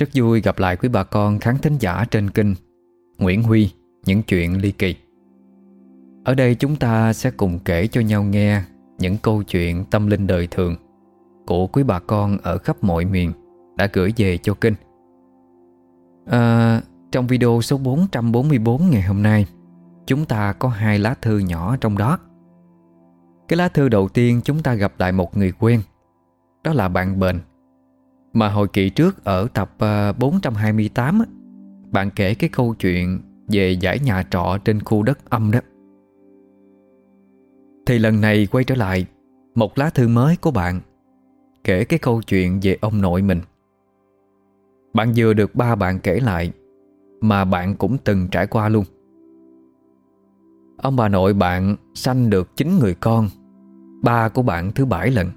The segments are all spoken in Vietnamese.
Rất vui gặp lại quý bà con khán thính giả trên kênh Nguyễn Huy Những chuyện ly kỳ. Ở đây chúng ta sẽ cùng kể cho nhau nghe Những câu chuyện tâm linh đời thường Của quý bà con ở khắp mọi miền Đã gửi về cho kênh. À, Trong video số 444 ngày hôm nay Chúng ta có hai lá thư nhỏ trong đó. Cái lá thư đầu tiên chúng ta gặp lại một người quen Đó là bạn Bền mà hồi kỳ trước ở tập ờ, 428 Bạn kể cái câu chuyện Về giải nhà trọ trên khu đất âm đó. Thì lần này quay trở lại, Một lá thư mới của bạn Kể cái câu chuyện về ông nội mình. Bạn vừa được ba bạn kể lại, Mà bạn cũng từng trải qua luôn. Ông bà nội bạn sanh được 9 người con, Ba của bạn thứ bảy lần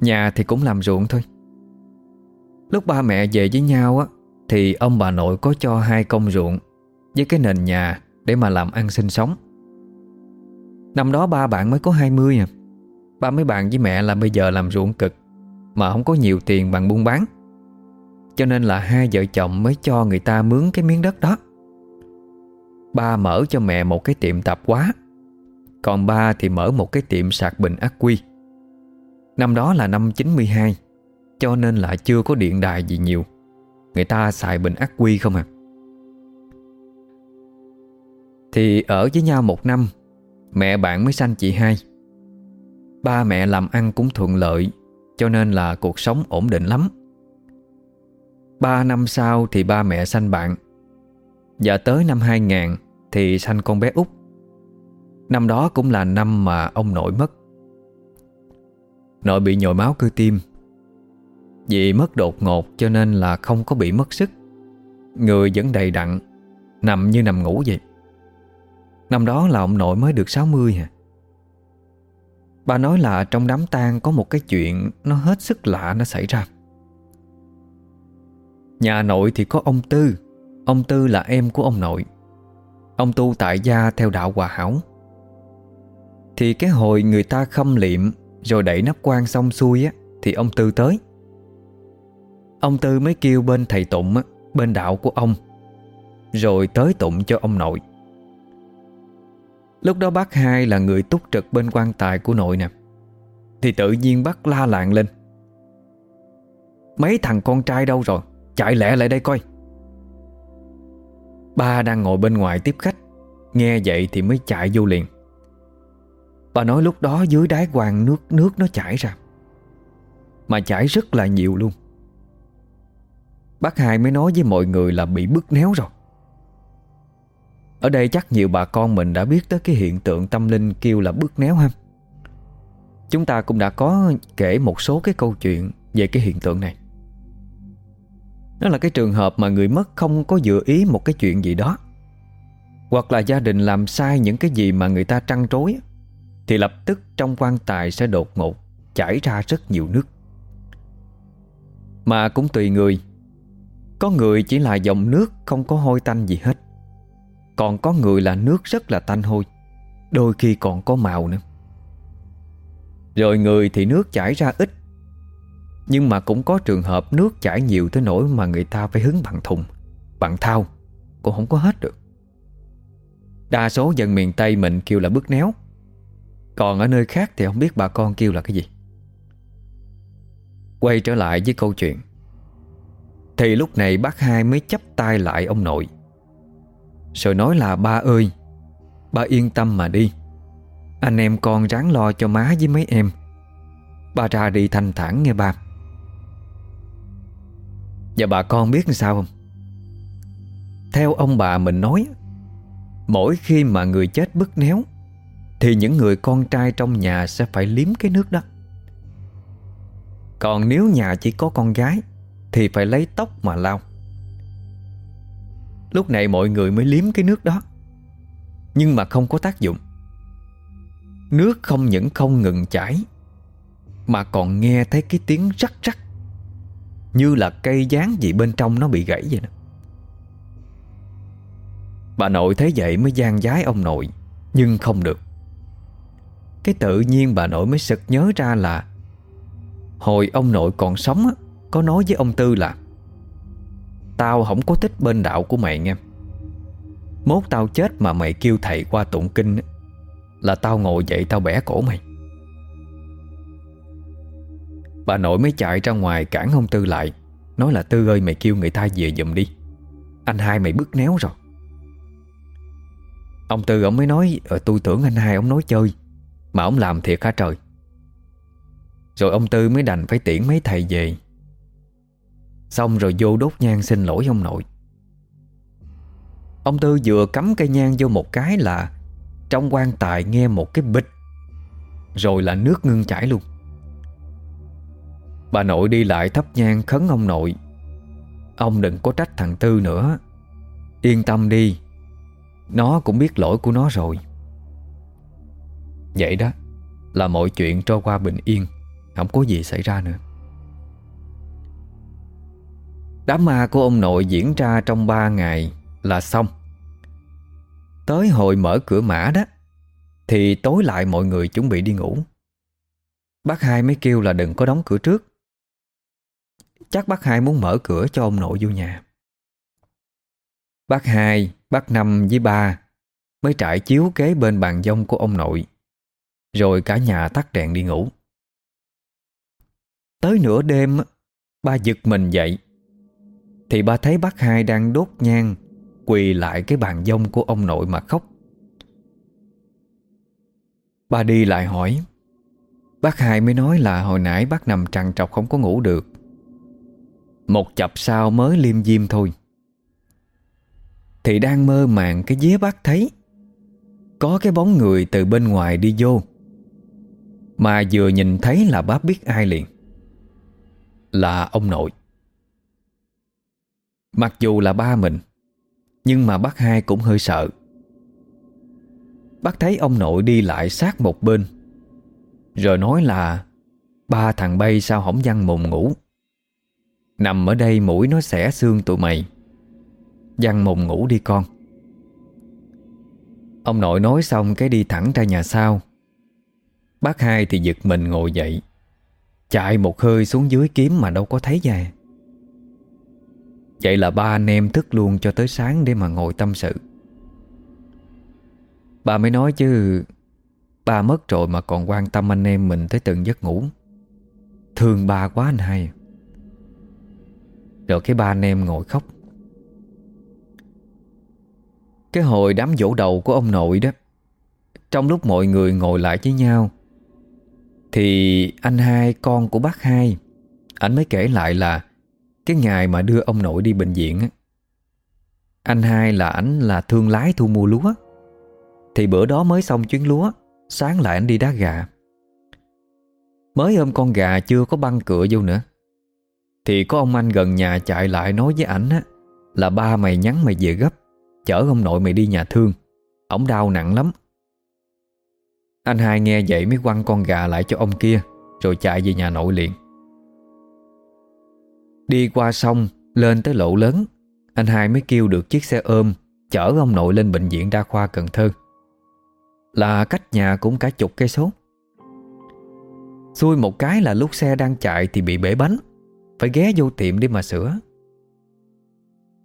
Nhà thì cũng làm ruộng thôi. Lúc ba mẹ về với nhau á, Thì ông bà nội có cho hai công ruộng Với cái nền nhà Để mà làm ăn sinh sống. Năm đó ba bạn mới có 20 à. Ba mấy bạn với mẹ là bây giờ làm ruộng cực, Mà không có nhiều tiền bằng buôn bán. Cho nên là hai vợ chồng mới cho người ta mướn cái miếng đất đó. Ba mở cho mẹ một cái tiệm tạp hóa, Còn ba thì mở một cái tiệm sạc bình ắc quy. Năm đó là năm 92 cho nên là chưa có điện đài gì nhiều. Người ta xài bình ắc quy không à? Thì ở với nhau một năm, Mẹ bạn mới sanh chị hai. Ba mẹ làm ăn cũng thuận lợi, Cho nên là cuộc sống ổn định lắm. Ba năm sau thì ba mẹ sanh bạn. Và tới năm 2000 Thì sanh con bé út. Năm đó cũng là năm mà ông nội mất. Nội bị nhồi máu cơ tim vì mất đột ngột cho nên là không có bị mất sức. Người vẫn đầy đặn, Nằm như nằm ngủ vậy. Năm đó là ông nội mới được 60 hả Bà nói là trong đám tang có một cái chuyện Nó hết sức lạ nó xảy ra. Nhà nội thì có ông Tư Ông Tư là em của ông nội. Ông tu tại gia theo đạo hòa hảo. Thì cái hồi người ta khâm liệm Rồi đẩy nắp quan xong xuôi á, Thì ông Tư tới. Ông Tư mới kêu bên thầy Tụng Bên đạo của ông. Rồi tới tụng cho ông nội. Lúc đó bác hai là người túc trực bên quan tài của nội nè. Thì tự nhiên bác la lạng lên. Mấy thằng con trai đâu rồi? Chạy lẹ lại đây coi. Ba đang ngồi bên ngoài tiếp khách. Nghe vậy thì mới chạy vô liền. Bà nói lúc đó dưới đáy quan nước nước nó chảy ra. Mà chảy rất là nhiều luôn. Bác hai mới nói với mọi người là bị bứt néo rồi. Ở đây chắc nhiều bà con mình đã biết tới cái hiện tượng tâm linh kêu là bứt néo ha. Chúng ta cũng đã có kể một số cái câu chuyện về cái hiện tượng này. Đó là cái trường hợp mà người mất không có dự ý một cái chuyện gì đó. Hoặc là gia đình làm sai những cái gì mà người ta trăn trối Thì lập tức trong quan tài sẽ đột ngột chảy ra rất nhiều nước. Mà cũng tùy người có người chỉ là dòng nước, không có hôi tanh gì hết. Còn có người là nước rất là tanh hôi, Đôi khi còn có màu nữa. Rồi người thì nước chảy ra ít, Nhưng mà cũng có trường hợp nước chảy nhiều tới nỗi mà người ta phải hứng bằng thùng, Bằng thao Cũng không có hết được. Đa số dân miền Tây mình kêu là bước néo, Còn ở nơi khác thì không biết bà con kêu là cái gì. Quay trở lại với câu chuyện thì lúc này bác hai mới chấp tay lại ông nội. Rồi nói là, ba ơi, Ba yên tâm mà đi. Anh em con ráng lo cho má với mấy em. Ba ra đi thanh thản nghe ba. Và bà con biết sao không? Theo ông bà mình nói, Mỗi khi mà người chết bức néo, Thì những người con trai trong nhà sẽ phải liếm cái nước đó. Còn nếu nhà chỉ có con gái thì phải lấy tóc mà lau. Lúc này mọi người mới liếm cái nước đó. Nhưng mà không có tác dụng. Nước không những không ngừng chảy, Mà còn nghe thấy cái tiếng rắc rắc, Như là cây dán gì bên trong nó bị gãy vậy nè Bà nội thấy vậy mới gian giái ông nội, Nhưng không được. Cái tự nhiên bà nội mới sực nhớ ra là Hồi ông nội còn sống á có nói với ông Tư là Tao không có thích bên đạo của mày nghe. Mốt tao chết mà mày kêu thầy qua tụng kinh Là tao ngồi dậy tao bẻ cổ mày. Bà nội mới chạy ra ngoài cản ông Tư lại Nói là Tư ơi mày kêu người ta về giùm đi. Anh hai mày bứt néo rồi. Ông Tư ông mới nói ờ, Tôi tưởng anh hai ông nói chơi Mà ông làm thiệt hả trời? Rồi ông Tư mới đành phải tiễn mấy thầy về. Xong rồi vô đốt nhang xin lỗi ông nội. Ông Tư vừa cắm cây nhang vô một cái là Trong quan tài nghe một cái bịch, Rồi là nước ngưng chảy luôn. Bà nội đi lại thắp nhang khấn ông nội. Ông đừng có trách thằng Tư nữa. Yên tâm đi, Nó cũng biết lỗi của nó rồi. Vậy đó, Là mọi chuyện trôi qua bình yên, Không có gì xảy ra nữa. Đám ma của ông nội diễn ra trong 3 ngày là xong. Tới hồi mở cửa mã đó Thì tối lại mọi người chuẩn bị đi ngủ. Bác hai mới kêu là đừng có đóng cửa trước. Chắc bác hai muốn mở cửa cho ông nội vô nhà. Bác hai, bác năm với ba Mới trải chiếu kế bên bàn dông của ông nội Rồi cả nhà tắt đèn đi ngủ. Tới nửa đêm Ba giật mình dậy. Thì ba thấy bác hai đang đốt nhang, Quỳ lại cái bàn dông của ông nội mà khóc. Ba đi lại hỏi, Bác hai mới nói là hồi nãy bác nằm trằn trọc không có ngủ được. Một chập sau mới liêm diêm thôi. Thì đang mơ màng cái dế bác thấy, Có cái bóng người từ bên ngoài đi vô. Mà vừa nhìn thấy là bác biết ai liền, Là ông nội. Mặc dù là ba mình, Nhưng mà bác hai cũng hơi sợ. Bác thấy ông nội đi lại sát một bên, Rồi nói là Ba thằng bay sao hổng văn mồm ngủ. Nằm ở đây mũi nó xẻ xương tụi mày Văn mồm ngủ đi con. Ông nội nói xong cái đi thẳng ra nhà sau. Bác hai thì giật mình ngồi dậy, Chạy một hơi xuống dưới kiếm mà đâu có thấy ra Vậy là ba anh em thức luôn cho tới sáng để mà ngồi tâm sự. Ba mới nói chứ, Ba mất rồi mà còn quan tâm anh em mình tới từng giấc ngủ. Thương ba quá anh hai. Rồi cái ba anh em ngồi khóc. Cái hồi đám dỗ đầu của ông nội đó, Trong lúc mọi người ngồi lại với nhau, Thì anh hai con của bác hai, Anh mới kể lại là cái ngày mà đưa ông nội đi bệnh viện Anh hai là ảnh là thương lái thu mua lúa. Thì bữa đó mới xong chuyến lúa, Sáng lại anh đi đá gà. Mới ôm con gà chưa có băng cửa vô nữa, thì có ông anh gần nhà chạy lại nói với ảnh á, Là ba mày nhắn mày về gấp, Chở ông nội mày đi nhà thương Ông đau nặng lắm. Anh hai nghe vậy mới quăng con gà lại cho ông kia, Rồi chạy về nhà nội liền. Đi qua sông, Lên tới lộ lớn. Anh hai mới kêu được chiếc xe ôm, Chở ông nội lên bệnh viện đa khoa Cần Thơ. Là cách nhà cũng cả chục cây số. Xui một cái là lúc xe đang chạy Thì bị bể bánh. Phải ghé vô tiệm đi mà sửa.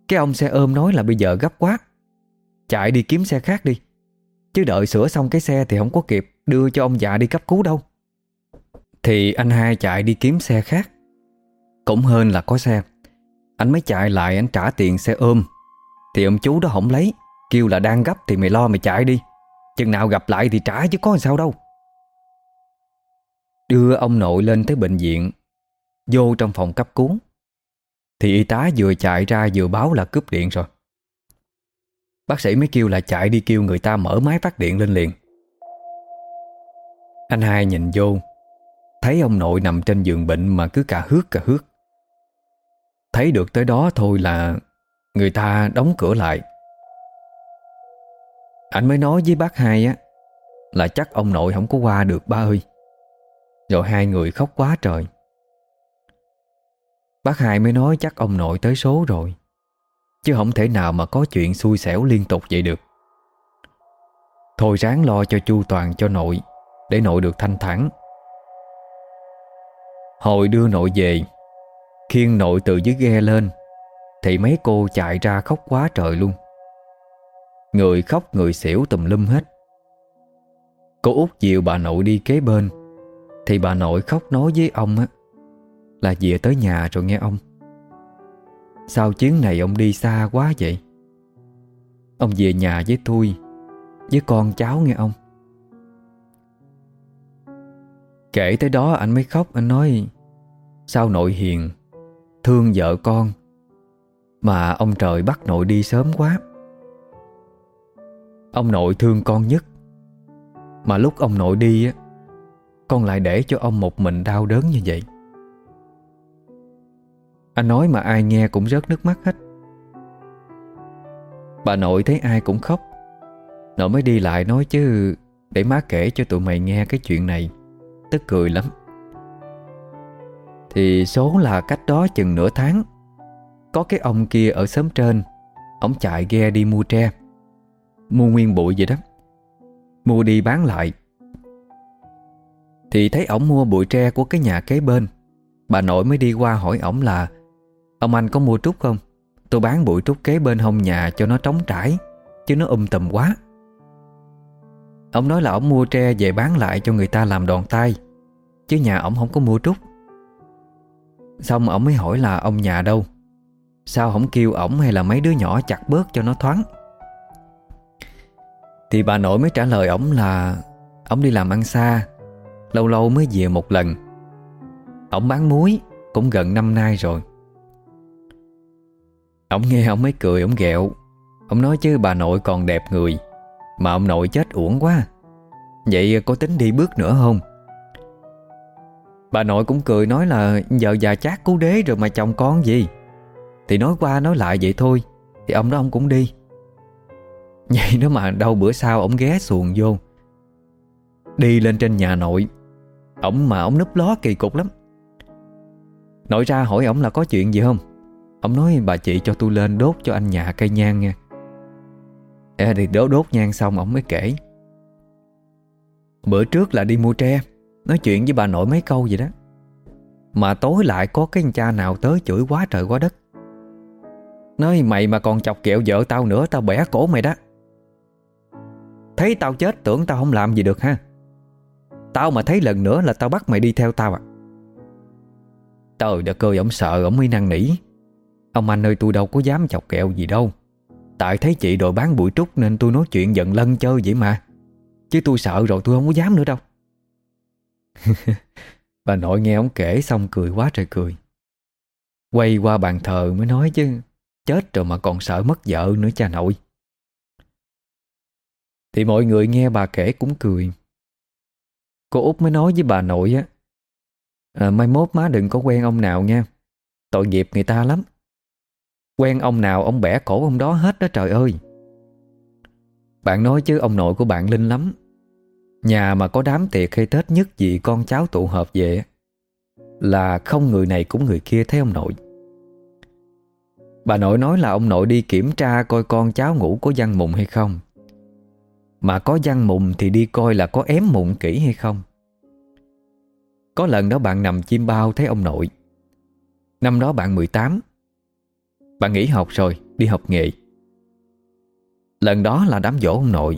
Cái ông xe ôm nói là bây giờ gấp quá. Chạy đi kiếm xe khác đi. Chứ đợi sửa xong cái xe thì không có kịp Đưa cho ông già đi cấp cứu đâu. Thì anh hai chạy đi kiếm xe khác. Cũng hơn là có xe. Anh mới chạy lại, anh trả tiền xe ôm. Thì ông chú đó không lấy, Kêu là đang gấp thì mày lo mày chạy đi. Chừng nào gặp lại thì trả chứ có sao đâu. Đưa ông nội lên tới bệnh viện, Vô trong phòng cấp cứu. Thì y tá vừa chạy ra vừa báo là cúp điện rồi. Bác sĩ mới kêu là chạy đi kêu người ta mở máy phát điện lên liền. Anh hai nhìn vô, Thấy ông nội nằm trên giường bệnh mà cứ cả hước cả hước. Thấy được tới đó thôi là Người ta đóng cửa lại. Anh mới nói với bác hai á, Là chắc ông nội không có qua được, ba ơi. Rồi hai người khóc quá trời. Bác hai mới nói chắc ông nội tới số rồi, Chứ không thể nào mà có chuyện xui xẻo liên tục vậy được. Thôi ráng lo cho chu toàn, cho nội, Để nội được thanh thản. Hồi đưa nội về khiên nội từ dưới ghe lên, Thì mấy cô chạy ra khóc quá trời luôn. Người khóc người xỉu tùm lum hết. Cô út dìu bà nội đi kế bên, Thì bà nội khóc nói với ông á, Là về tới nhà rồi nghe ông. Sao chuyến này ông đi xa quá vậy? Ông về nhà với tôi, Với con cháu nghe ông. Kể tới đó anh mới khóc, Anh nói, Sao nội hiền Thương vợ con, Mà ông trời bắt nội đi sớm quá. Ông nội thương con nhất, Mà lúc ông nội đi á, Con lại để cho ông một mình đau đớn như vậy. Anh nói mà ai nghe cũng rớt nước mắt hết. Bà nội thấy ai cũng khóc, Nội mới đi lại nói chứ Để má kể cho tụi mày nghe cái chuyện này, Tức cười lắm. Thì số là cách đó chừng nửa tháng. Có cái ông kia ở xóm trên, Ông chạy ghe đi mua tre. Mua nguyên bụi vậy đó. Mua đi bán lại. Thì thấy ổng mua bụi tre của cái nhà kế bên. Bà nội mới đi qua hỏi ổng là, Ông anh có mua trúc không? Tôi bán bụi trúc kế bên hông nhà cho nó trống trải, Chứ nó um tùm quá. Ông nói là ông mua tre về bán lại cho người ta làm đòn tay, Chứ nhà ông không có mua trúc. Xong ổng mới hỏi là ông nhà đâu? Sao không kêu ổng hay là mấy đứa nhỏ chặt bớt cho nó thoáng? Thì bà nội mới trả lời ổng là Ổng đi làm ăn xa, Lâu lâu mới về một lần. Ổng bán muối Cũng gần năm nay rồi. Ổng nghe ổng mới cười, ổng ghẹo. Ông nói chứ bà nội còn đẹp người, Mà ông nội chết uổng quá. Vậy có tính đi bước nữa không? Bà nội cũng cười nói là Vợ già chát cứu đế rồi mà chồng con gì? Thì nói qua nói lại vậy thôi Thì ông đó ông cũng đi. Vậy đó mà đâu bữa sau ông ghé xuồng vô Đi lên trên nhà nội Ông mà ông núp ló kỳ cục lắm. Nội ra hỏi ông là có chuyện gì không? Ông nói bà chị cho tôi lên đốt cho anh nhà cây nhang nha. À, Thì đốt đốt nhang xong ông mới kể. Bữa trước là đi mua tre. Nói chuyện với bà nội mấy câu vậy đó. Mà tối lại có cái cha nào tới chửi quá trời quá đất. Nói, mày mà còn chọc kẹo vợ tao nữa, Tao bẻ cổ mày đó. Thấy tao chết, tưởng tao không làm gì được ha. Tao mà thấy lần nữa là tao bắt mày đi theo tao à. Trời đất ơi, ổng sợ, ổng mới năn nỉ. Ông anh ơi tôi đâu có dám chọc kẹo gì đâu. Tại thấy chị đội bán bụi trúc Nên tôi nói chuyện giận lân chơi vậy mà. Chứ tôi sợ rồi tôi không có dám nữa đâu. Bà nội nghe ông kể xong cười quá trời cười. Quay qua bàn thờ mới nói chứ Chết rồi mà còn sợ mất vợ nữa cha nội. Thì mọi người nghe bà kể cũng cười. Cô út mới nói với bà nội á à, Mai mốt má đừng có quen ông nào nha Tội nghiệp người ta lắm. Quen ông nào ông bẻ cổ ông đó hết đó trời ơi. Bạn nói chứ ông nội của bạn linh lắm. Nhà mà có đám tiệc hay Tết nhất gì con cháu tụ hợp về Là không người này cũng người kia thấy ông nội. Bà nội nói là ông nội đi kiểm tra coi con cháu ngủ có văn mụn hay không. Mà có văn mụn thì đi coi là có ém mụn kỹ hay không. Có lần đó bạn nằm chim bao thấy ông nội. Năm đó bạn 18 Bạn nghỉ học rồi, Đi học nghề Lần đó là đám dỗ ông nội.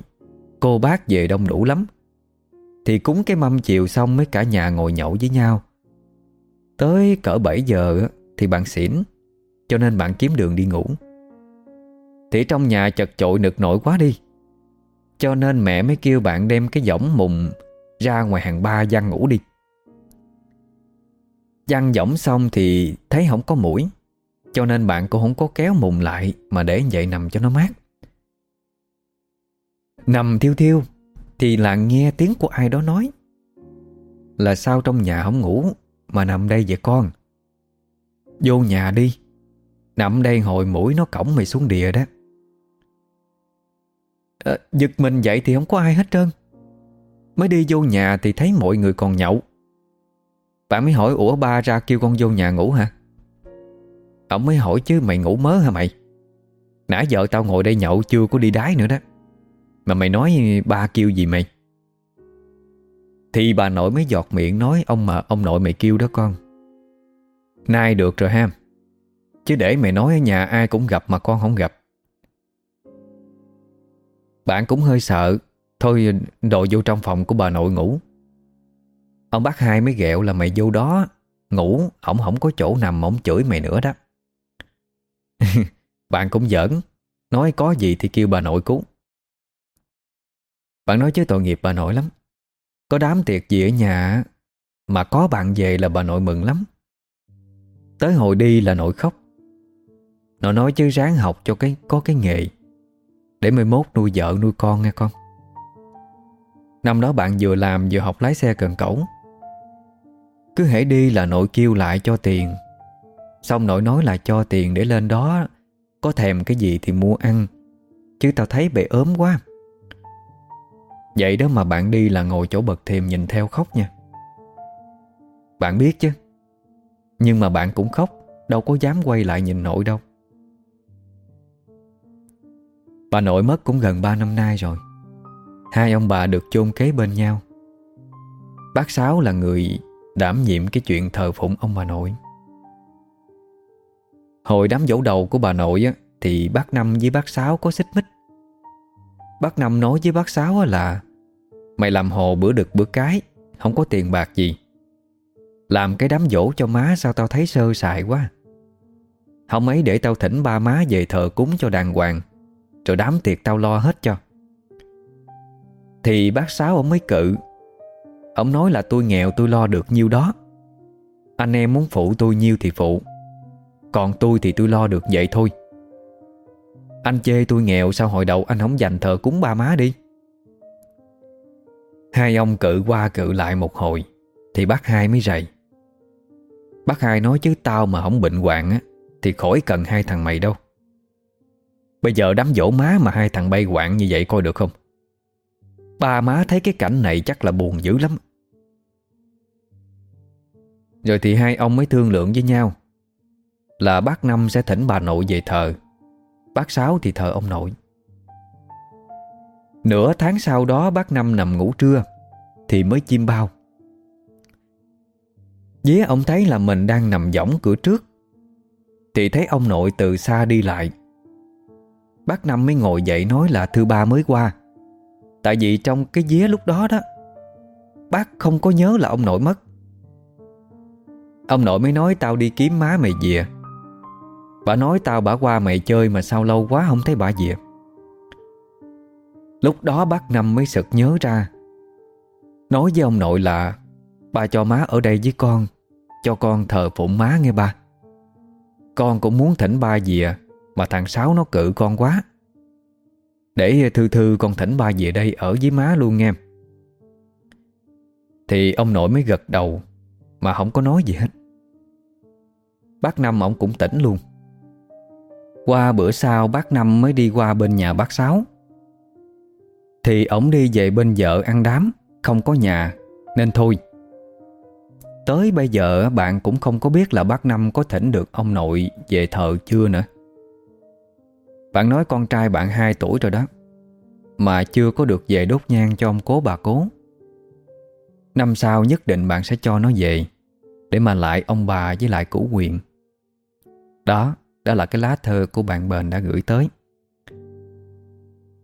Cô bác về đông đủ lắm. Thì cúng cái mâm chiều xong mới cả nhà ngồi nhậu với nhau. Tới cỡ 7 giờ Thì bạn xỉn, Cho nên bạn kiếm đường đi ngủ. Thì trong nhà chật chội nực nổi quá đi. Cho nên mẹ mới kêu bạn đem cái võng mùng Ra ngoài hàng ba gian ngủ đi. Gian võng xong thì thấy không có mũi, Cho nên bạn cũng không có kéo mùng lại Mà để vậy nằm cho nó mát. Nằm thiêu thiêu. Thì là nghe tiếng của ai đó nói. Là sao trong nhà không ngủ Mà nằm đây vậy con? Vô nhà đi. Nằm đây hồi mũi nó cổng mày xuống địa đó. À, Giật mình dậy thì không có ai hết trơn. Mới đi vô nhà thì thấy mọi người còn nhậu. Bạn mới hỏi Ủa ba ra kêu con vô nhà ngủ hả? Ông mới hỏi chứ mày ngủ mớ hả mày? Nãy giờ tao ngồi đây nhậu chưa có đi đái nữa đó. Mà mày nói ba kêu gì mày? Thì bà nội mới giọt miệng nói Ông mà, ông nội mày kêu đó con. Nay được rồi ha. Chứ để mày nói ở nhà ai cũng gặp mà con không gặp. Bạn cũng hơi sợ. Thôi đồ vô trong phòng của bà nội ngủ. Ông bác hai mới ghẹo là mày vô đó Ngủ, Ổng không có chỗ nằm Ổng chửi mày nữa đó. Bạn cũng giỡn. Nói có gì thì kêu bà nội cứu. Bạn nói chứ tội nghiệp bà nội lắm. Có đám tiệc gì ở nhà Mà có bạn về là bà nội mừng lắm. Tới hồi đi là nội khóc. Nội nói chứ ráng học cho cái, có cái nghề. Để mai mốt nuôi vợ nuôi con nghe con. Năm đó bạn vừa làm vừa học lái xe cần cẩu Cứ hãy đi là nội kêu lại cho tiền. Xong nội nói là cho tiền để lên đó, Có thèm cái gì thì mua ăn. Chứ tao thấy bệ ốm quá. Vậy đó mà bạn đi là ngồi chỗ bậc thềm nhìn theo khóc nha. Bạn biết chứ Nhưng mà bạn cũng khóc Đâu có dám quay lại nhìn nội đâu. Bà nội mất cũng gần 3 năm nay rồi. Hai ông bà được chôn kế bên nhau. Bác Sáu là người đảm nhiệm cái chuyện thờ phụng ông bà nội. Hồi đám dỗ đầu của bà nội á, Thì bác Năm với bác Sáu có xích mích. Bác Năm nói với bác Sáu là Mày làm hồ bữa đực bữa cái, Không có tiền bạc gì. Làm cái đám dỗ cho má Sao tao thấy sơ sài quá. Không ấy để tao thỉnh ba má về thờ cúng cho đàng hoàng, Rồi đám tiệc tao lo hết cho. Thì bác Sáu ông mới cự. Ông nói là tôi nghèo tôi lo được nhiêu đó. Anh em muốn phụ tôi nhiêu thì phụ, Còn tôi thì tôi lo được vậy thôi. Anh chê tôi nghèo Sao hồi đầu anh không dành thờ cúng ba má đi? Hai ông cự qua cự lại một hồi, Thì bác hai mới rầy. Bác hai nói chứ tao mà không bệnh hoạn á, Thì khỏi cần hai thằng mày đâu. Bây giờ đám dỗ má mà hai thằng bay hoạn như vậy coi được không? Ba má thấy cái cảnh này chắc là buồn dữ lắm. Rồi thì hai ông mới thương lượng với nhau Là bác Năm sẽ thỉnh bà nội về thờ, Bác Sáu thì thờ ông nội. Nửa tháng sau đó bác Năm nằm ngủ trưa, Thì mới chim bao. Dế ông thấy là mình đang nằm võng cửa trước, Thì thấy ông nội từ xa đi lại. Bác Năm mới ngồi dậy nói là thư ba mới qua, Tại vì trong cái dế lúc đó đó, Bác không có nhớ là ông nội mất. Ông nội mới nói tao đi kiếm má mày về. Bà nói tao bả qua mày chơi mà sao lâu quá không thấy bà về. Lúc đó bác Năm mới sực nhớ ra. Nói với ông nội là, Ba cho má ở đây với con, Cho con thờ phụng má nghe ba. Con cũng muốn thỉnh ba về, Mà thằng Sáu nó cự con quá. Để thư thư con thỉnh ba về đây ở với má luôn nghe. Thì ông nội mới gật đầu, Mà không có nói gì hết. Bác Năm ông cũng tỉnh luôn. Qua bữa sau bác Năm mới đi qua bên nhà bác Sáu thì ổng đi về bên vợ ăn đám Không có nhà. Nên thôi. Tới bây giờ bạn cũng không có biết là bác Năm có thỉnh được ông nội về thờ chưa nữa. Bạn nói con trai bạn 2 tuổi rồi đó Mà chưa có được về đốt nhang cho ông cố bà cố. Năm sau nhất định bạn sẽ cho nó về Để mà lại ông bà với lại củ quyền. Đó, đó là cái lá thơ của bạn bền đã gửi tới.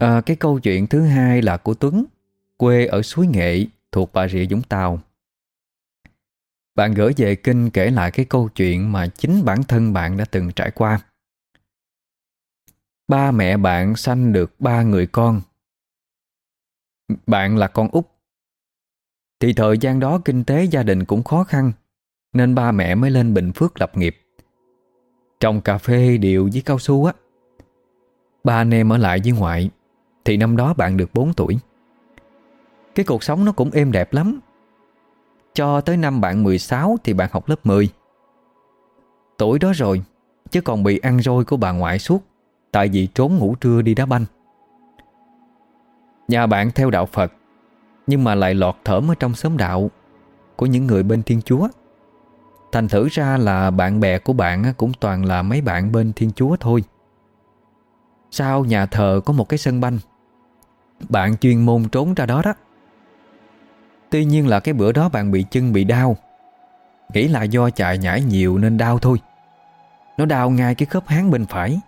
À, cái câu chuyện thứ hai là của Tuấn, quê ở Suối Nghệ, thuộc Bà Rịa Vũng Tàu. Bạn gửi về kinh kể lại cái câu chuyện mà chính bản thân bạn đã từng trải qua. Ba mẹ bạn sanh được ba người con. Bạn là con út. Thì thời gian đó kinh tế gia đình cũng khó khăn, nên ba mẹ mới lên Bình Phước lập nghiệp. Trồng cà phê, điệu với cao su á. Ba anh em ở lại với ngoại thì năm đó bạn được 4 tuổi. Cái cuộc sống nó cũng êm đẹp lắm. Cho tới năm bạn 16 Thì bạn học lớp 10 Tuổi đó rồi, Chứ còn bị ăn roi của bà ngoại suốt, Tại vì trốn ngủ trưa đi đá banh. Nhà bạn theo đạo Phật, Nhưng mà lại lọt thởm ở trong xóm đạo Của những người bên Thiên Chúa. Thành thử ra là bạn bè của bạn Cũng toàn là mấy bạn bên Thiên Chúa thôi. Sau nhà thờ có một cái sân banh bạn chuyên môn trốn ra đó đó. Tuy nhiên là cái bữa đó bạn bị chân bị đau. Nghĩ là do chạy nhảy nhiều nên đau thôi. Nó đau ngay cái khớp háng bên phải.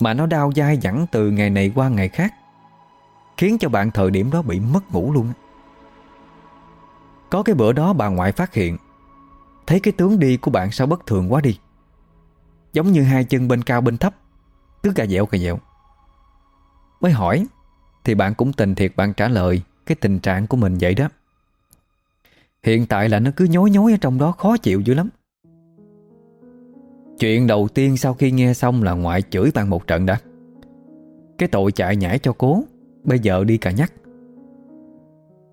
Mà nó đau dai dẳng từ ngày này qua ngày khác. Khiến cho bạn thời điểm đó bị mất ngủ luôn Có cái bữa đó bà ngoại phát hiện, Thấy cái tướng đi của bạn sao bất thường quá đi. Giống như hai chân bên cao bên thấp, Cứ cà dẹo cà dẹo. Mới hỏi thì bạn cũng tình thiệt bạn trả lời. Cái tình trạng của mình vậy đó. Hiện tại là nó cứ nhối nhối ở trong đó, khó chịu dữ lắm. Chuyện đầu tiên sau khi nghe xong là ngoại chửi bạn một trận đã. Cái tội chạy nhảy cho cố, Bây giờ đi cả nhắc.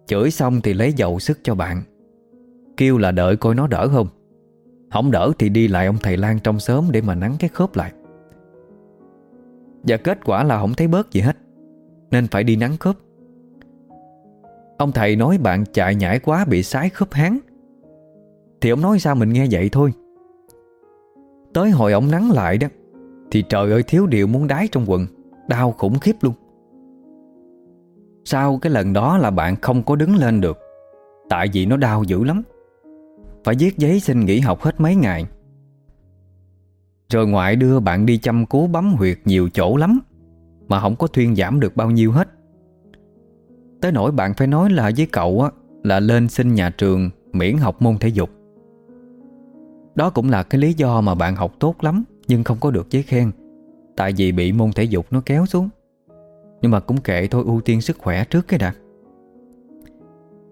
Chửi xong thì lấy dầu sức cho bạn. Kêu là đợi coi nó đỡ không. Không đỡ thì đi lại ông thầy Lan trong sớm Để mà nắng cái khớp lại. Và kết quả là không thấy bớt gì hết. Nên phải đi nắng khớp. Ông thầy nói bạn chạy nhảy quá bị sái khớp háng. Thì ông nói sao mình nghe vậy thôi. Tới hồi ông nắng lại đó, Thì trời ơi thiếu điều muốn đái trong quần, Đau khủng khiếp luôn. Sau cái lần đó là bạn không có đứng lên được, Tại vì nó đau dữ lắm. Phải viết giấy xin nghỉ học hết mấy ngày. Rồi ngoại đưa bạn đi chăm cố bấm huyệt nhiều chỗ lắm. Mà không có thuyên giảm được bao nhiêu hết. Tới nỗi bạn phải nói là với cậu á, Là lên xin nhà trường miễn học môn thể dục. Đó cũng là cái lý do mà bạn học tốt lắm, Nhưng không có được giấy khen, Tại vì bị môn thể dục nó kéo xuống. Nhưng mà cũng kệ thôi, ưu tiên sức khỏe trước cái đã.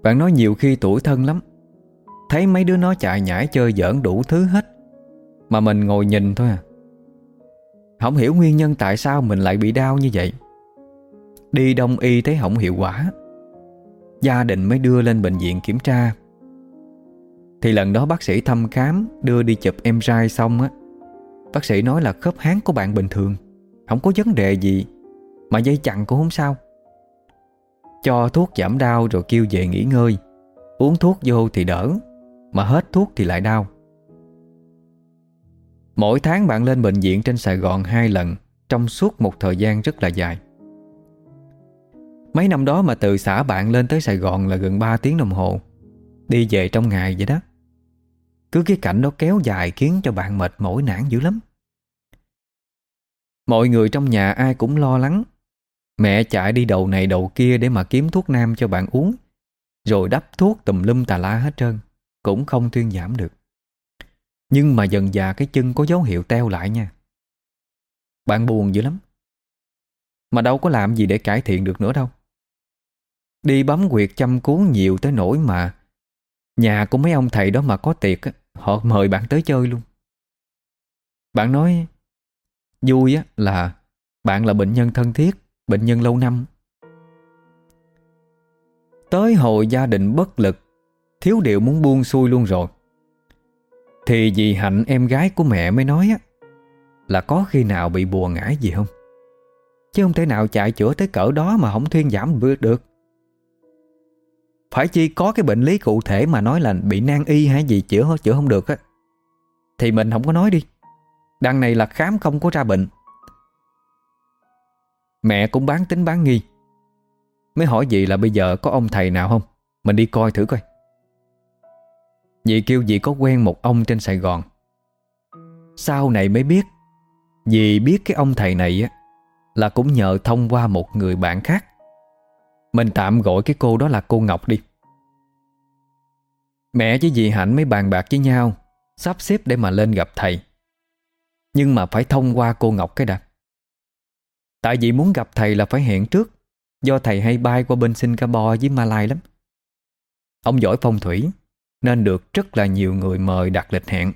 Bạn nói nhiều khi tuổi thân lắm. Thấy mấy đứa nó chạy nhảy chơi giỡn đủ thứ hết, Mà mình ngồi nhìn thôi à. Không hiểu nguyên nhân tại sao mình lại bị đau như vậy. Đi đông y thấy không hiệu quả. Gia đình mới đưa lên bệnh viện kiểm tra. Thì lần đó bác sĩ thăm khám, Đưa đi chụp em MRI xong á, Bác sĩ nói là khớp háng của bạn bình thường, Không có vấn đề gì, Mà dây chặn cũng không sao. Cho thuốc giảm đau rồi kêu về nghỉ ngơi, Uống thuốc vô thì đỡ, Mà hết thuốc thì lại đau. Mỗi tháng bạn lên bệnh viện trên Sài Gòn hai lần, Trong suốt một thời gian rất là dài. Mấy năm đó mà từ xã bạn lên tới Sài Gòn là gần 3 tiếng đồng hồ. Đi về trong ngày vậy đó. Cứ cái cảnh đó kéo dài khiến cho bạn mệt mỏi nản dữ lắm. Mọi người trong nhà ai cũng lo lắng. Mẹ chạy đi đầu này đầu kia để mà kiếm thuốc nam cho bạn uống, Rồi đắp thuốc tùm lum tà la hết trơn, Cũng không thuyên giảm được. Nhưng mà dần già cái chân có dấu hiệu teo lại nha. Bạn buồn dữ lắm. Mà đâu có làm gì để cải thiện được nữa đâu. Đi bấm quyệt chăm cuốn nhiều tới nỗi mà Nhà của mấy ông thầy đó mà có tiệc Họ mời bạn tới chơi luôn. Bạn nói Vui á là Bạn là bệnh nhân thân thiết, Bệnh nhân lâu năm. Tới hồi gia đình bất lực, Thiếu điệu muốn buông xuôi luôn rồi. Thì dì Hạnh em gái của mẹ mới nói á, Là có khi nào bị bùa ngải gì không? Chứ không thể nào chạy chữa tới cỡ đó Mà không thuyên giảm được. Phải chi có cái bệnh lý cụ thể mà nói là bị nan y hay gì chữa chữa không được á, Thì mình không có nói đi. Đằng này là khám không có ra bệnh. Mẹ cũng bán tính bán nghi. Mới hỏi gì là bây giờ có ông thầy nào không? Mình đi coi thử coi. Dì kêu dì có quen một ông trên Sài Gòn. Sau này mới biết, Dì biết cái ông thầy này á, Là cũng nhờ thông qua một người bạn khác. Mình tạm gọi cái cô đó là cô Ngọc đi. Mẹ với dì Hạnh mới bàn bạc với nhau, Sắp xếp để mà lên gặp thầy. Nhưng mà phải thông qua cô Ngọc cái đã. Tại vì muốn gặp thầy là phải hẹn trước, Do thầy hay bay qua bên Singapore với Malai lắm. Ông giỏi phong thủy. Nên được rất là nhiều người mời đặt lịch hẹn.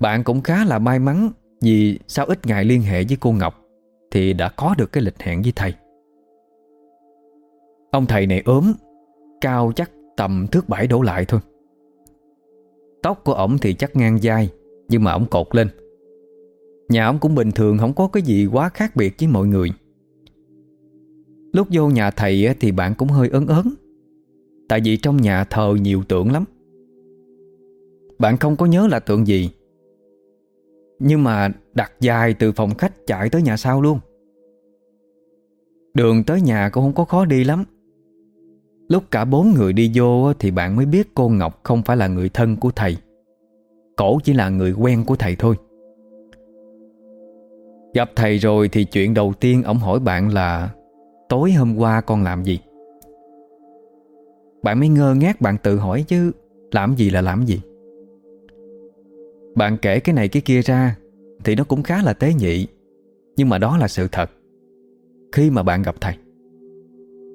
Bạn cũng khá là may mắn Vì sau ít ngày liên hệ với cô Ngọc Thì đã có được cái lịch hẹn với thầy. Ông thầy này ốm, Cao chắc tầm thước bảy đổ lại thôi. Tóc của ổng thì chắc ngang vai, Nhưng mà ổng cột lên. Nhà ổng cũng bình thường, Không có cái gì quá khác biệt với mọi người. Lúc vô nhà thầy Thì bạn cũng hơi ớn ớn. Tại vì trong nhà thờ nhiều tượng lắm. Bạn không có nhớ là tượng gì. Nhưng mà đặt dài từ phòng khách chạy tới nhà sau luôn. Đường tới nhà cũng không có khó đi lắm. Lúc cả bốn người đi vô Thì bạn mới biết cô Ngọc không phải là người thân của thầy. Cổ chỉ là người quen của thầy thôi. Gặp thầy rồi thì chuyện đầu tiên Ông hỏi bạn là, Tối hôm qua con làm gì? Bạn mới ngơ ngác, bạn tự hỏi chứ, Làm gì là làm gì. Bạn kể cái này cái kia ra Thì nó cũng khá là tế nhị, Nhưng mà đó là sự thật. Khi mà bạn gặp thầy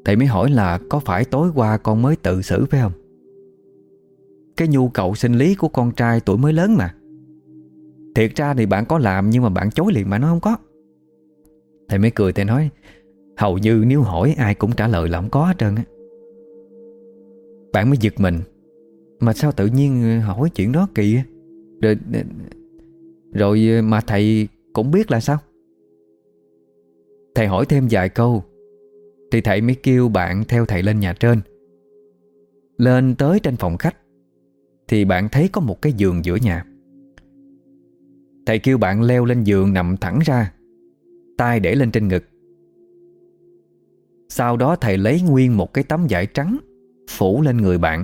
Thầy mới hỏi là Có phải tối qua con mới tự xử phải không? Cái nhu cầu sinh lý của con trai tuổi mới lớn mà. Thiệt ra thì bạn có làm Nhưng mà bạn chối liền mà nó không có. Thầy mới cười, thầy nói, Hầu như nếu hỏi ai cũng trả lời là không có hết trơn á. Bạn mới giật mình. Mà sao tự nhiên ờ, hỏi chuyện đó kỳ Rồi ờ, Rồi ờ, mà thầy cũng biết là sao? Thầy hỏi thêm vài câu, Thì thầy mới kêu bạn theo thầy lên nhà trên. Lên tới trên phòng khách, Thì bạn thấy có một cái giường giữa nhà. Thầy kêu bạn leo lên giường nằm thẳng ra, tay để lên trên ngực. Sau đó thầy lấy nguyên một cái tấm vải trắng Phủ lên người bạn,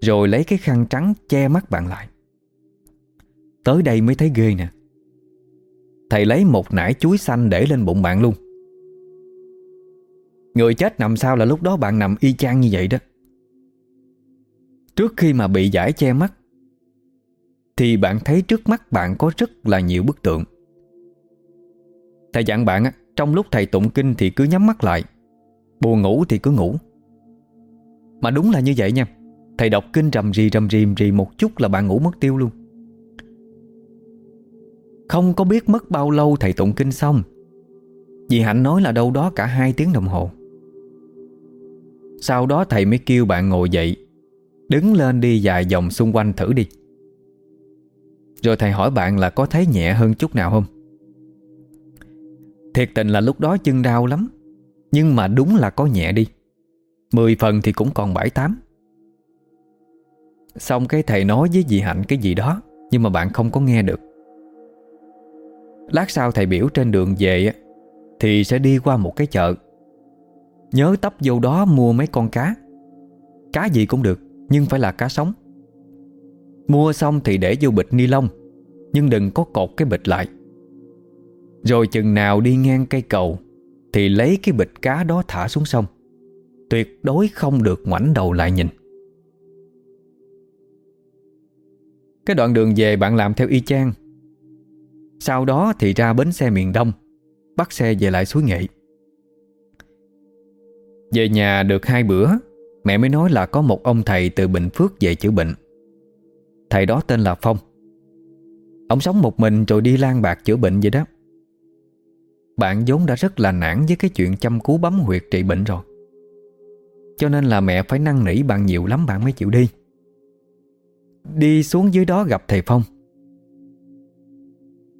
Rồi lấy cái khăn trắng che mắt bạn lại. Tới đây mới thấy ghê nè. Thầy lấy một nải chuối xanh để lên bụng bạn luôn. Người chết nằm sao là lúc đó bạn nằm y chang như vậy đó. Trước khi mà bị giải che mắt, Thì bạn thấy trước mắt bạn có rất là nhiều bức tượng. Thầy dặn bạn Trong lúc thầy tụng kinh thì cứ nhắm mắt lại, Buồn ngủ thì cứ ngủ. Mà đúng là như vậy nha. Thầy đọc kinh rầm rì, rầm rìm rì một chút là bạn ngủ mất tiêu luôn. Không có biết mất bao lâu thầy tụng kinh xong. Dì Hạnh nói là đâu đó cả hai tiếng đồng hồ. Sau đó thầy mới kêu bạn ngồi dậy, Đứng lên đi vài vòng xung quanh thử đi. Rồi thầy hỏi bạn là có thấy nhẹ hơn chút nào không? Thiệt tình là lúc đó chân đau lắm, Nhưng mà đúng là có nhẹ đi. Mười phần thì cũng còn bảy tám. Xong cái thầy nói với dì Hạnh cái gì đó, Nhưng mà bạn không có nghe được. Lát sau thầy biểu trên đường về Thì sẽ đi qua một cái chợ. Nhớ tấp vô đó mua mấy con cá. Cá gì cũng được, Nhưng phải là cá sống. Mua xong thì để vô bịch ni lông, Nhưng đừng có cột cái bịch lại. Rồi chừng nào đi ngang cây cầu, Thì lấy cái bịch cá đó thả xuống sông. Tuyệt đối không được ngoảnh đầu lại nhìn. Cái đoạn đường về bạn làm theo y chang. Sau đó thì ra bến xe miền Đông, Bắt xe về lại suối nghệ. Về nhà được hai bữa, Mẹ mới nói là có một ông thầy từ Bình Phước về chữa bệnh. Thầy đó tên là Phong. Ông sống một mình rồi đi lang bạc chữa bệnh vậy đó. Bạn vốn đã rất là nản với cái chuyện chăm cứu bấm huyệt trị bệnh rồi. Cho nên là mẹ phải năn nỉ bạn nhiều lắm, bạn mới chịu đi. Đi xuống dưới đó gặp thầy Phong.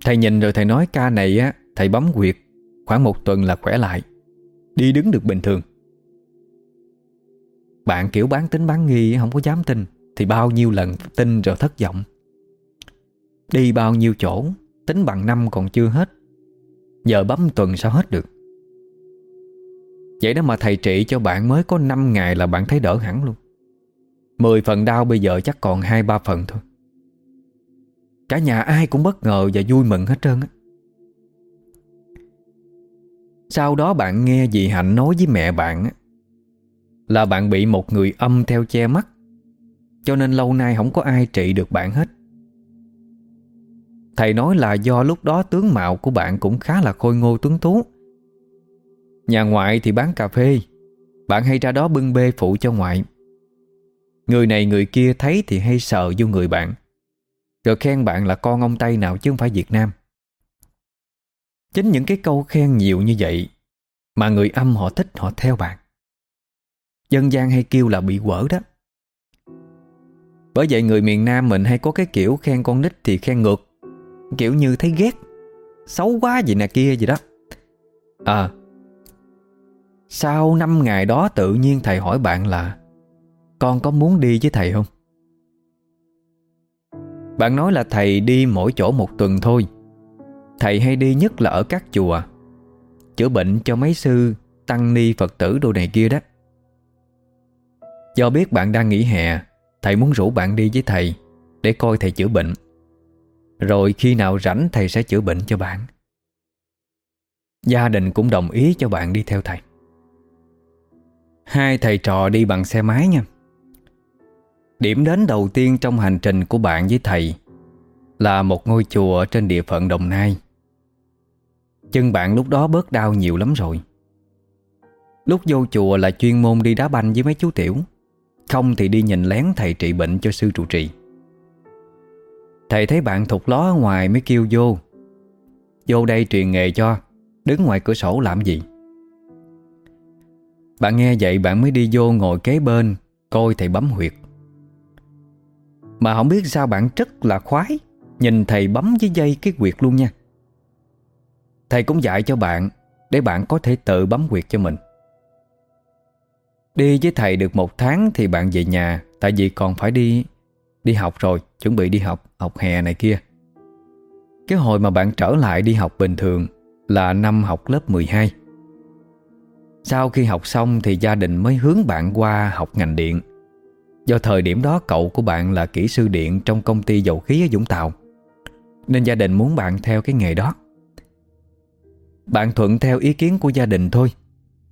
Thầy nhìn rồi thầy nói ca này á, Thầy bấm huyệt Khoảng một tuần là khỏe lại, Đi đứng được bình thường. Bạn kiểu bán tính bán nghi Không có dám tin, Thì bao nhiêu lần tin rồi thất vọng. Đi bao nhiêu chỗ, Tính bằng năm còn chưa hết, Giờ bấm tuần sao hết được. Vậy đó mà thầy trị cho bạn mới có 5 ngày là bạn thấy đỡ hẳn luôn. 10 phần đau bây giờ chắc còn 2-3 phần thôi. Cả nhà ai cũng bất ngờ và vui mừng hết trơn á. Sau đó bạn nghe dì Hạnh nói với mẹ bạn Là bạn bị một người âm theo che mắt, Cho nên lâu nay không có ai trị được bạn hết. Thầy nói là do lúc đó tướng mạo của bạn cũng khá là khôi ngô tuấn tú. Nhà ngoại thì bán cà phê. Bạn hay ra đó bưng bê phụ cho ngoại. Người này người kia thấy thì hay sợ vô người bạn. Rồi khen bạn là con ông Tây nào chứ không phải Việt Nam. Chính những cái câu khen nhiều như vậy Mà người âm họ thích họ theo bạn. Dân gian hay kêu là bị quở đó. Bởi vậy người miền Nam mình hay có cái kiểu khen con nít thì khen ngược. Kiểu như thấy ghét. Xấu quá gì nè kia gì đó. À sau 5 ngày đó tự nhiên thầy hỏi bạn là, Con có muốn đi với thầy không? Bạn nói là thầy đi mỗi chỗ một tuần thôi. Thầy hay đi nhất là ở các chùa, Chữa bệnh cho mấy sư Tăng ni Phật tử đồ này kia đó. Do biết bạn đang nghỉ hè, Thầy muốn rủ bạn đi với thầy Để coi thầy chữa bệnh. Rồi khi nào rảnh thầy sẽ chữa bệnh cho bạn. Gia đình cũng đồng ý cho bạn đi theo thầy. Hai thầy trò đi bằng xe máy nha. Điểm đến đầu tiên trong hành trình của bạn với thầy Là một ngôi chùa trên địa phận Đồng Nai. Chân bạn lúc đó bớt đau nhiều lắm rồi. Lúc vô chùa là chuyên môn đi đá banh với mấy chú tiểu. Không thì đi nhìn lén thầy trị bệnh cho sư trụ trì. Thầy thấy bạn thục ló ở ngoài mới kêu vô. Vô đây truyền nghề cho, Đứng ngoài cửa sổ làm gì? Bạn nghe vậy bạn mới đi vô ngồi kế bên, Coi thầy bấm huyệt. Mà không biết sao bạn rất là khoái, Nhìn thầy bấm với dây cái huyệt luôn nha. Thầy cũng dạy cho bạn, Để bạn có thể tự bấm huyệt cho mình. Đi với thầy được một tháng Thì bạn về nhà, Tại vì còn phải đi Đi học rồi, Chuẩn bị đi học Học hè này kia. Cái hồi mà bạn trở lại đi học bình thường Là năm học lớp 12 sau khi học xong Thì gia đình mới hướng bạn qua học ngành điện. Do thời điểm đó cậu của bạn là kỹ sư điện Trong công ty dầu khí ở Vũng Tàu, Nên gia đình muốn bạn theo cái nghề đó. Bạn thuận theo ý kiến của gia đình thôi,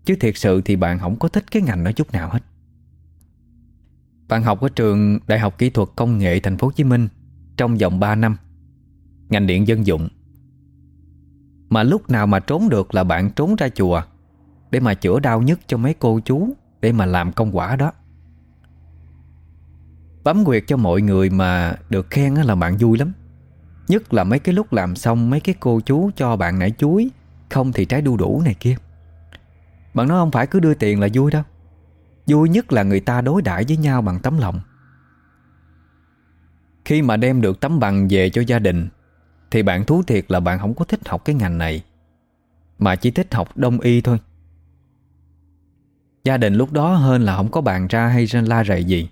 Chứ thiệt sự thì bạn không có thích cái ngành đó chút nào hết. Bạn học ở trường Đại học Kỹ thuật Công nghệ Thành phố Hồ Chí Minh Trong vòng 3 năm, Ngành điện dân dụng. Mà lúc nào mà trốn được là bạn trốn ra chùa. Để mà chữa đau nhất cho mấy cô chú, Để mà làm công quả đó. Bấm quyệt cho mọi người mà được khen là bạn vui lắm. Nhất là mấy cái lúc làm xong Mấy cái cô chú cho bạn nãy chuối, Không thì trái đu đủ này kia. Bạn nói không phải cứ đưa tiền là vui đâu. Vui nhất là người ta đối đãi với nhau bằng tấm lòng. Khi mà đem được tấm bằng về cho gia đình, Thì bạn thú thiệt là bạn không có thích học cái ngành này, Mà chỉ thích học đông y thôi. Gia đình lúc đó hơn là không có bàn ra hay la rầy gì.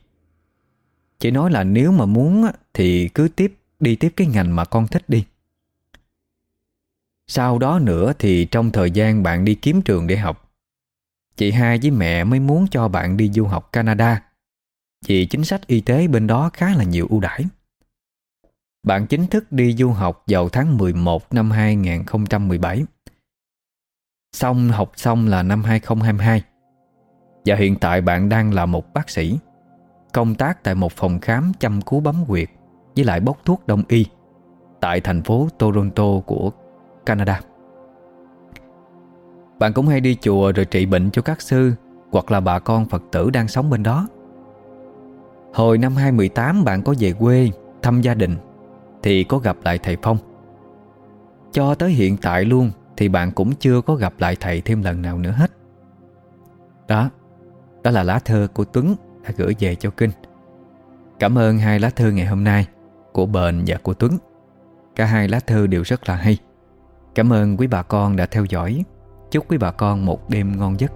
Chỉ nói là nếu mà muốn thì cứ tiếp, đi tiếp cái ngành mà con thích đi. Sau đó nữa thì trong thời gian bạn đi kiếm trường để học, Chị hai với mẹ mới muốn cho bạn đi du học Canada. Vì chính sách y tế bên đó khá là nhiều ưu đãi. Bạn chính thức đi du học vào tháng 11 năm 2017 Xong, học xong là năm 2022 và hiện tại bạn đang là một bác sĩ. Công tác tại một phòng khám chăm cứu bấm huyệt Với lại bốc thuốc đông y Tại thành phố Toronto của Canada. Bạn cũng hay đi chùa rồi trị bệnh cho các sư Hoặc là bà con Phật tử đang sống bên đó. Hồi năm 2018 bạn có về quê Thăm gia đình Thì có gặp lại thầy Phong. Cho tới hiện tại luôn Thì bạn cũng chưa có gặp lại thầy thêm lần nào nữa hết. Đó đó là lá thơ của Tuấn Đã gửi về cho Kinh. Cảm ơn hai lá thơ ngày hôm nay, Của Bền và của Tuấn. Cả hai lá thơ đều rất là hay. Cảm ơn quý bà con đã theo dõi. Chúc quý bà con một đêm ngon giấc.